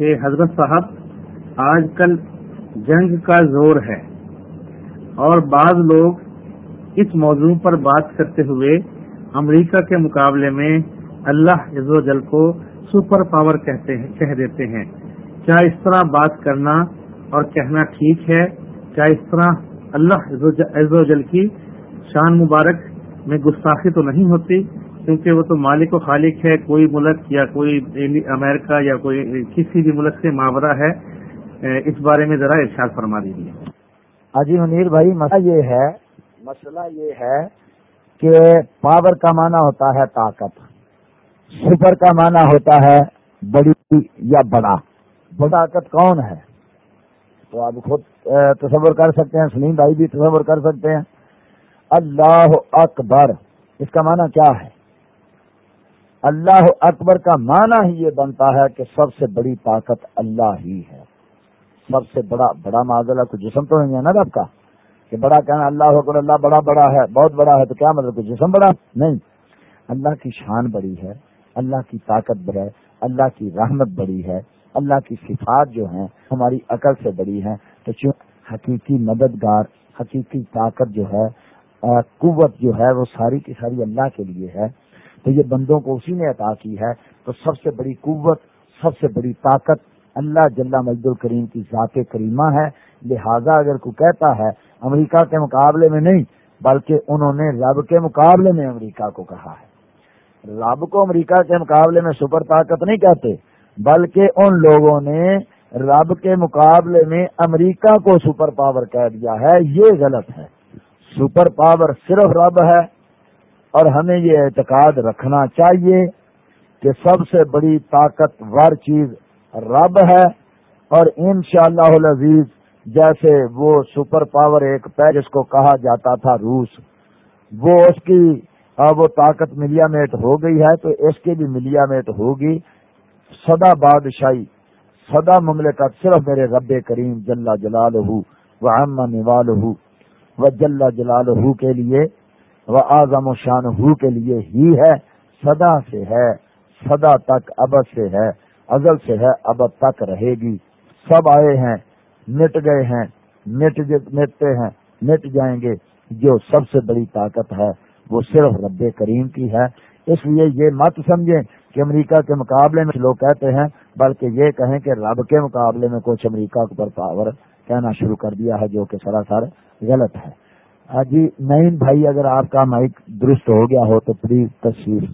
کہ حضرت صاحب، آج کل جنگ کا زور ہے اور بعض لوگ اس موضوع پر بات کرتے ہوئے امریکہ کے مقابلے میں اللہ عز و جل کو سپر پاور کہتے ہیں، کہہ دیتے ہیں۔ کیا اس طرح بات کرنا اور کہنا ٹھیک ہے؟ کیا اس طرح اللہ عز و جل کی شان مبارک میں گستاخی تو نہیں ہوتی؟ کیونکہ وہ تو مالک و خالق ہے، کوئی ملک یا کوئی امریکہ یا کوئی کسی بھی ملک سے ماورہ ہے اس بارے میں ذرا ارشاد فرما دیجیے اجی منیر بھائی، مسئلہ یہ ہے، مسئلہ یہ ہے کہ پاور کا معنی ہوتا ہے طاقت۔ سپر کا معنی ہوتا ہے بڑی یا بڑا۔ بڑا طاقت کون ہے؟ تو آپ خود تصور کر سکتے ہیں، سلیم بھائی بھی تصور کر سکتے ہیں۔ اللہ اکبر، اس کا معنی کیا ہے؟ اللہ اکبر کا معنی ہی یہ بنتا ہے کہ سب سے بڑی طاقت اللہ ہی ہے۔ سب سے بڑا بڑا معذلہ کو جسم تو نہیں ہے نا رب کا؟ کہ بڑا کہنا اللہ اکبر، اللہ بڑا بڑا ہے، بہت بڑا ہے، تو کیا مطلب؟ کہ جسم بڑا؟ نہیں۔ اللہ کی شان بڑی ہے، اللہ کی طاقت بڑی ہے، اللہ کی رحمت بڑی ہے، اللہ کی صفات جو ہیں ہماری عقل سے بڑی ہیں۔ تو چون حقیقی مددگار، حقیقی طاقت جو ہے قوت جو ہے، وہ ساری کی ساری اللہ کے لیے ہے۔ تو یہ بندوں کو اسی نے عطا کی ہے۔ تو سب سے بڑی قوت، سب سے بڑی طاقت اللہ جل مجد الکریم کی ذات کریمہ ہے۔ لہذا اگر کوئی کہتا ہے امریکہ کے مقابلے میں نہیں، بلکہ انہوں نے رب کے مقابلے میں امریکہ کو کہا ہے۔ رب کو امریکہ کے مقابلے میں سپر طاقت نہیں کہتے، بلکہ ان لوگوں نے رب کے مقابلے میں امریکہ کو سپر پاور کہہ دیا ہے۔ یہ غلط ہے۔ سپر پاور صرف رب ہے۔ اور ہمیں یہ اعتقاد رکھنا چاہیے کہ سب سے بڑی طاقتور چیز رب ہے اور ان شاء اللہ جیسے وہ سپر پاور ایک پیر جس کو کہا جاتا تھا روس، وہ اس کی وہ طاقت ملیا میٹ ہو گئی ہے تو اس کی بھی ملیا میٹ ہوگی۔ سدا بادشاہی سدا مملکت صرف میرے رب کریم جلا جلال ہو وہ امن نوال ہو وہ جلا جلال ہو کے لیے وہ اعظم و شان ہو کے لیے ہی ہے سدا سے ہے سدا تک ابد سے ہے، ازل سے ہے، ابد تک رہے گی۔ سب آئے ہیں، مٹ گئے ہیں، مٹ مٹتے ہیں، مٹ جائیں گے۔ جو سب سے بڑی طاقت ہے، وہ صرف رب کریم کی ہے۔ اس لیے یہ مت سمجھیں کہ امریکہ کے مقابلے میں لوگ کہتے ہیں، بلکہ یہ کہیں کہ رب کے مقابلے میں کچھ امریکہ پر پاور کہنا شروع کر دیا ہے، جو کہ سراسر غلط ہے۔ جی نعیم بھائی اگر آپ کا مائک درست ہو گیا ہو تو پلیز تصویر